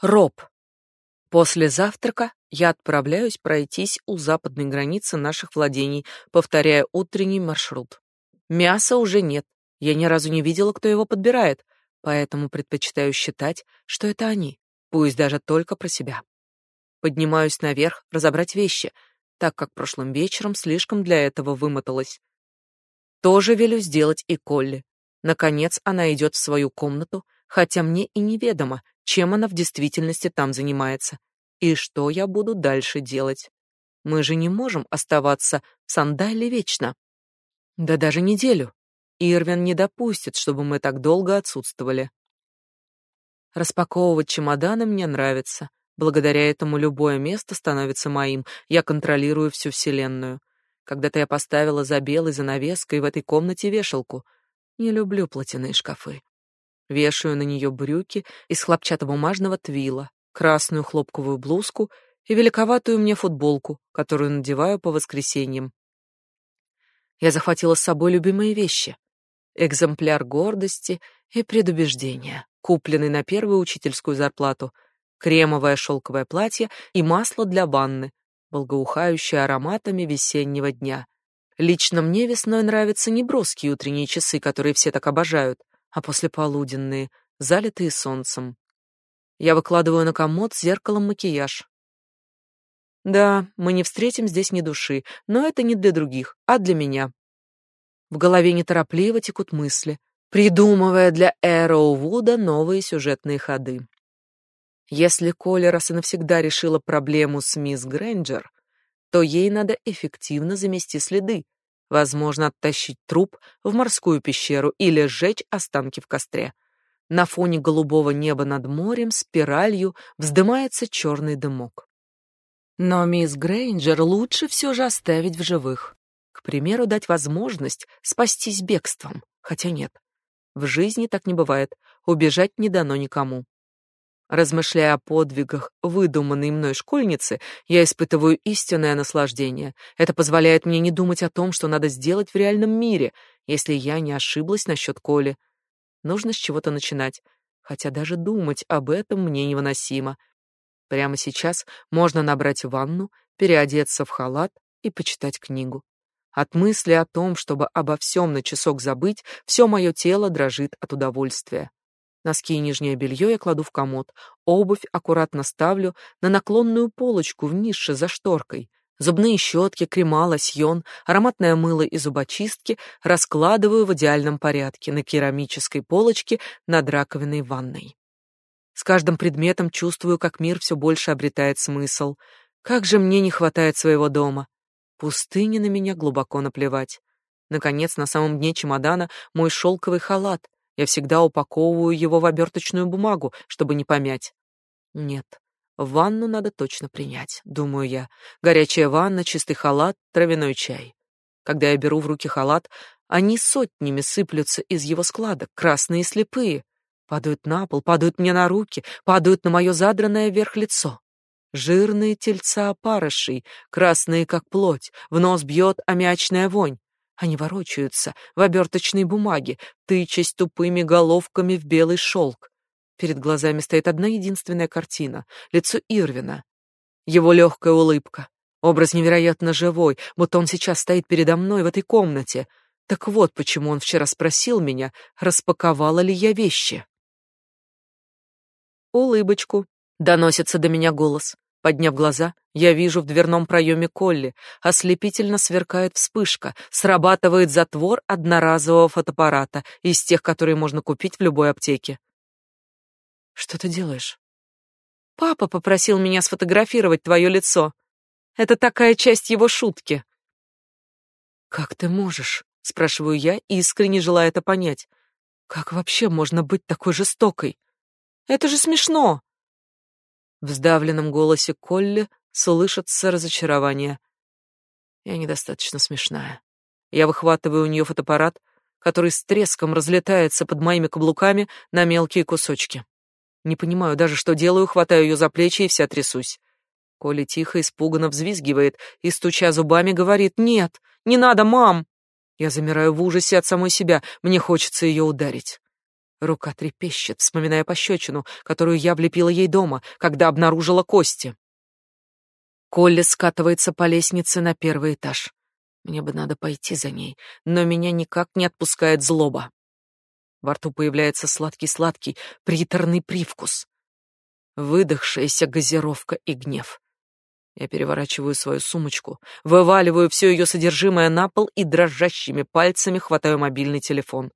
Роб. После завтрака я отправляюсь пройтись у западной границы наших владений, повторяя утренний маршрут. Мяса уже нет. Я ни разу не видела, кто его подбирает, поэтому предпочитаю считать, что это они, пусть даже только про себя. Поднимаюсь наверх разобрать вещи, так как прошлым вечером слишком для этого вымоталась. Тоже велю сделать и Колли. Наконец она идет в свою комнату, хотя мне и неведомо, чем она в действительности там занимается и что я буду дальше делать. Мы же не можем оставаться в Сандале вечно. Да даже неделю. Ирвин не допустит, чтобы мы так долго отсутствовали. Распаковывать чемоданы мне нравится. Благодаря этому любое место становится моим. Я контролирую всю вселенную. Когда-то я поставила за белой занавеской в этой комнате вешалку. Не люблю платяные шкафы. Вешаю на нее брюки из хлопчатобумажного твила, красную хлопковую блузку и великоватую мне футболку, которую надеваю по воскресеньям. Я захватила с собой любимые вещи. Экземпляр гордости и предубеждения, купленный на первую учительскую зарплату, кремовое шелковое платье и масло для ванны, благоухающее ароматами весеннего дня. Лично мне весной нравятся не броские утренние часы, которые все так обожают, а послеполуденные, залитые солнцем. Я выкладываю на комод зеркалом макияж. Да, мы не встретим здесь ни души, но это не для других, а для меня. В голове неторопливо текут мысли, придумывая для Эроувуда новые сюжетные ходы. Если Коля раз и навсегда решила проблему с мисс Грэнджер, то ей надо эффективно замести следы, Возможно, оттащить труп в морскую пещеру или сжечь останки в костре. На фоне голубого неба над морем спиралью вздымается черный дымок. Но мисс Грейнджер лучше все же оставить в живых. К примеру, дать возможность спастись бегством, хотя нет. В жизни так не бывает, убежать не дано никому. Размышляя о подвигах выдуманной мной школьницы, я испытываю истинное наслаждение. Это позволяет мне не думать о том, что надо сделать в реальном мире, если я не ошиблась насчет Коли. Нужно с чего-то начинать, хотя даже думать об этом мне невыносимо. Прямо сейчас можно набрать ванну, переодеться в халат и почитать книгу. От мысли о том, чтобы обо всем на часок забыть, все мое тело дрожит от удовольствия. Носки и нижнее белье я кладу в комод, обувь аккуратно ставлю на наклонную полочку в нише за шторкой. Зубные щетки, крема, лосьон, ароматное мыло и зубочистки раскладываю в идеальном порядке на керамической полочке над раковиной ванной. С каждым предметом чувствую, как мир все больше обретает смысл. Как же мне не хватает своего дома. Пустыне на меня глубоко наплевать. Наконец, на самом дне чемодана мой шелковый халат — я всегда упаковываю его в оберточную бумагу, чтобы не помять. Нет, ванну надо точно принять, думаю я. Горячая ванна, чистый халат, травяной чай. Когда я беру в руки халат, они сотнями сыплются из его складок, красные и слепые. Падают на пол, падают мне на руки, падают на мое задранное вверх лицо. Жирные тельца опарышей, красные как плоть, в нос бьет аммиачная вонь. Они ворочаются в оберточной бумаге, тычась тупыми головками в белый шелк. Перед глазами стоит одна единственная картина — лицо Ирвина. Его легкая улыбка. Образ невероятно живой, будто он сейчас стоит передо мной в этой комнате. Так вот, почему он вчера спросил меня, распаковала ли я вещи. «Улыбочку», — доносится до меня голос. Подняв глаза, я вижу в дверном проеме Колли. Ослепительно сверкает вспышка. Срабатывает затвор одноразового фотоаппарата из тех, которые можно купить в любой аптеке. Что ты делаешь? Папа попросил меня сфотографировать твое лицо. Это такая часть его шутки. Как ты можешь? спрашиваю я, искренне желая это понять. Как вообще можно быть такой жестокой? Это же смешно. В сдавленном голосе Колли слышится разочарование. Я недостаточно смешная. Я выхватываю у нее фотоаппарат, который с треском разлетается под моими каблуками на мелкие кусочки. Не понимаю даже, что делаю, хватаю ее за плечи и вся трясусь. Коля тихо, испуганно взвизгивает и, стуча зубами, говорит «Нет, не надо, мам!» Я замираю в ужасе от самой себя, мне хочется ее ударить. Рука трепещет, вспоминая пощечину, которую я влепила ей дома, когда обнаружила кости. Колли скатывается по лестнице на первый этаж. Мне бы надо пойти за ней, но меня никак не отпускает злоба. Во рту появляется сладкий-сладкий, приторный привкус. Выдохшаяся газировка и гнев. Я переворачиваю свою сумочку, вываливаю все ее содержимое на пол и дрожащими пальцами хватаю мобильный телефон.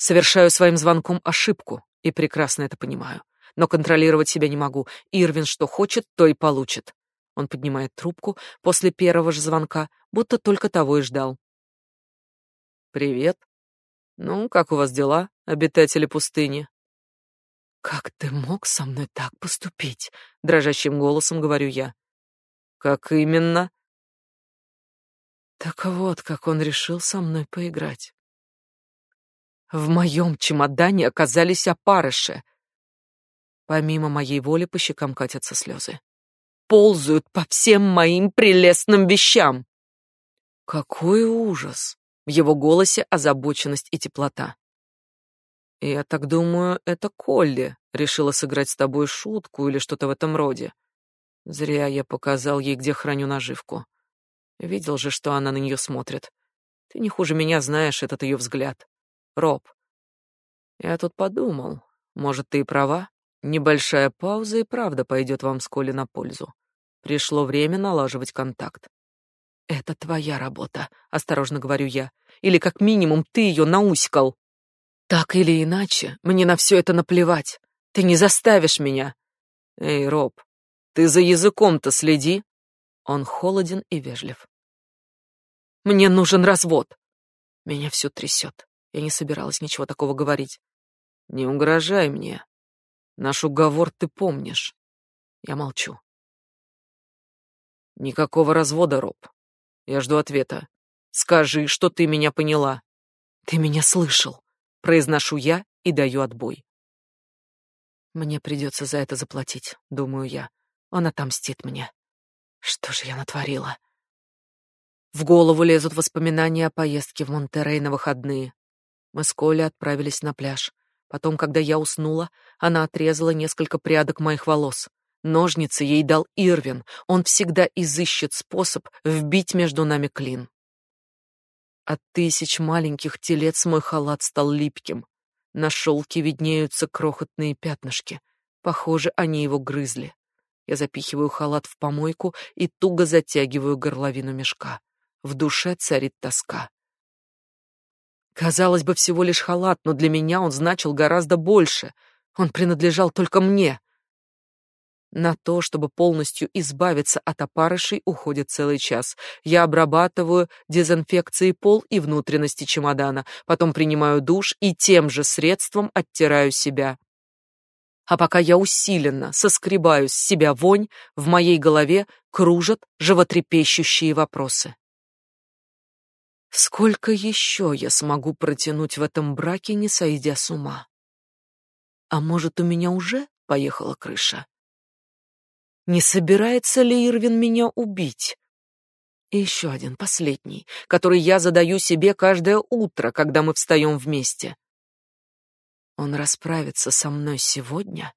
Совершаю своим звонком ошибку и прекрасно это понимаю. Но контролировать себя не могу. Ирвин что хочет, то и получит. Он поднимает трубку после первого же звонка, будто только того и ждал. «Привет. Ну, как у вас дела, обитатели пустыни?» «Как ты мог со мной так поступить?» — дрожащим голосом говорю я. «Как именно?» Так вот, как он решил со мной поиграть. В моем чемодане оказались опарыши. Помимо моей воли по щекам катятся слезы ползают по всем моим прелестным вещам. Какой ужас! В его голосе озабоченность и теплота. Я так думаю, это Колли решила сыграть с тобой шутку или что-то в этом роде. Зря я показал ей, где храню наживку. Видел же, что она на нее смотрит. Ты не хуже меня знаешь этот ее взгляд. Роб. Я тут подумал, может, ты и права. Небольшая пауза и правда пойдет вам с Колли на пользу. Пришло время налаживать контакт. «Это твоя работа», — осторожно говорю я. «Или как минимум ты ее науськал». «Так или иначе, мне на все это наплевать. Ты не заставишь меня». «Эй, Роб, ты за языком-то следи». Он холоден и вежлив. «Мне нужен развод». Меня все трясет. Я не собиралась ничего такого говорить. «Не угрожай мне. Наш уговор ты помнишь». Я молчу. Никакого развода, Роб. Я жду ответа. Скажи, что ты меня поняла. Ты меня слышал. Произношу я и даю отбой. Мне придется за это заплатить, думаю я. Он отомстит мне. Что же я натворила? В голову лезут воспоминания о поездке в Монтерей на выходные. Мы с Колей отправились на пляж. Потом, когда я уснула, она отрезала несколько прядок моих волос. Ножницы ей дал Ирвин. Он всегда изыщет способ вбить между нами клин. От тысяч маленьких телец мой халат стал липким. На шелке виднеются крохотные пятнышки. Похоже, они его грызли. Я запихиваю халат в помойку и туго затягиваю горловину мешка. В душе царит тоска. Казалось бы, всего лишь халат, но для меня он значил гораздо больше. Он принадлежал только мне. На то, чтобы полностью избавиться от опарышей, уходит целый час. Я обрабатываю дезинфекцией пол и внутренности чемодана, потом принимаю душ и тем же средством оттираю себя. А пока я усиленно соскребаю с себя вонь, в моей голове кружат животрепещущие вопросы. Сколько еще я смогу протянуть в этом браке, не сойдя с ума? А может, у меня уже поехала крыша? Не собирается ли Ирвин меня убить? И еще один, последний, который я задаю себе каждое утро, когда мы встаем вместе. Он расправится со мной сегодня?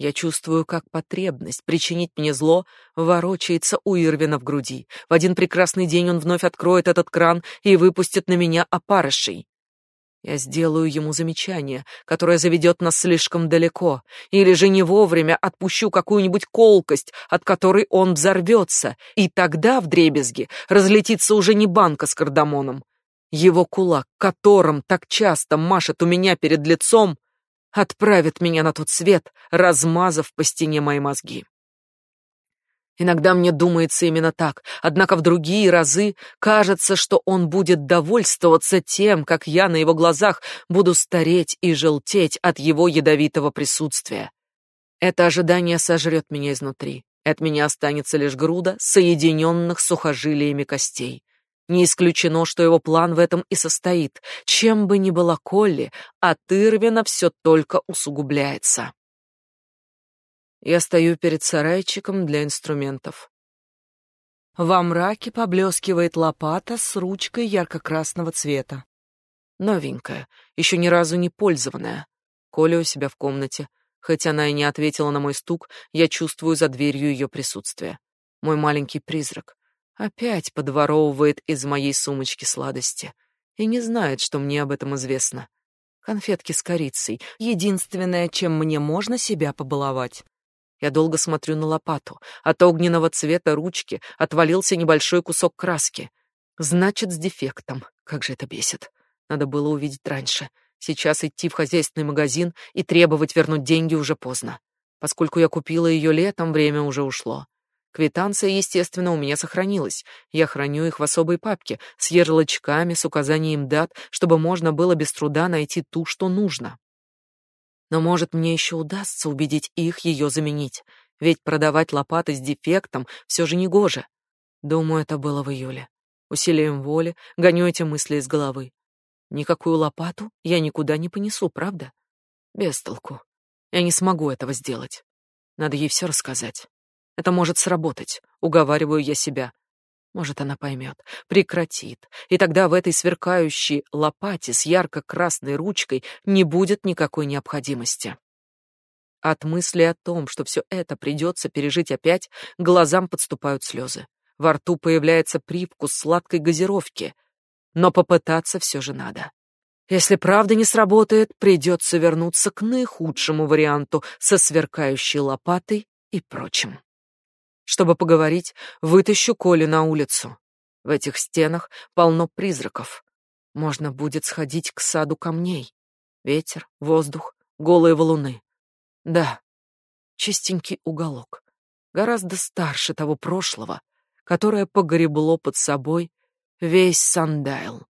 Я чувствую, как потребность причинить мне зло ворочается у Ирвина в груди. В один прекрасный день он вновь откроет этот кран и выпустит на меня опарышей. Я сделаю ему замечание, которое заведет нас слишком далеко, или же не вовремя отпущу какую-нибудь колкость, от которой он взорвется, и тогда в дребезги разлетится уже не банка с кардамоном. Его кулак, которым так часто машет у меня перед лицом, отправит меня на тот свет, размазав по стене мои мозги. Иногда мне думается именно так, однако в другие разы кажется, что он будет довольствоваться тем, как я на его глазах буду стареть и желтеть от его ядовитого присутствия. Это ожидание сожрет меня изнутри. От меня останется лишь груда соединенных сухожилиями костей. Не исключено, что его план в этом и состоит. Чем бы ни была Колли, от Ирвина все только усугубляется. Я стою перед сарайчиком для инструментов. Во мраке поблескивает лопата с ручкой ярко-красного цвета. Новенькая, еще ни разу не пользованная. Коля у себя в комнате. Хоть она и не ответила на мой стук, я чувствую за дверью ее присутствие. Мой маленький призрак опять подворовывает из моей сумочки сладости и не знает, что мне об этом известно. Конфетки с корицей — единственное, чем мне можно себя побаловать. Я долго смотрю на лопату. От огненного цвета ручки отвалился небольшой кусок краски. Значит, с дефектом. Как же это бесит. Надо было увидеть раньше. Сейчас идти в хозяйственный магазин и требовать вернуть деньги уже поздно. Поскольку я купила ее летом, время уже ушло. Квитанция, естественно, у меня сохранилась. Я храню их в особой папке с ярлычками, с указанием дат, чтобы можно было без труда найти ту, что нужно. Но, может, мне еще удастся убедить их ее заменить, ведь продавать лопаты с дефектом все же не гоже. Думаю, это было в июле. Усилием воли гоню эти мысли из головы. Никакую лопату я никуда не понесу, правда? Без толку. Я не смогу этого сделать. Надо ей все рассказать. Это может сработать, уговариваю я себя. Может, она поймет, прекратит, и тогда в этой сверкающей лопате с ярко-красной ручкой не будет никакой необходимости. От мысли о том, что все это придется пережить опять, глазам подступают слезы. Во рту появляется привкус сладкой газировки, но попытаться все же надо. Если правда не сработает, придется вернуться к наихудшему варианту со сверкающей лопатой и прочим. Чтобы поговорить, вытащу Коли на улицу. В этих стенах полно призраков. Можно будет сходить к саду камней. Ветер, воздух, голые валуны. Да, чистенький уголок. Гораздо старше того прошлого, которое погребло под собой весь Сандайл.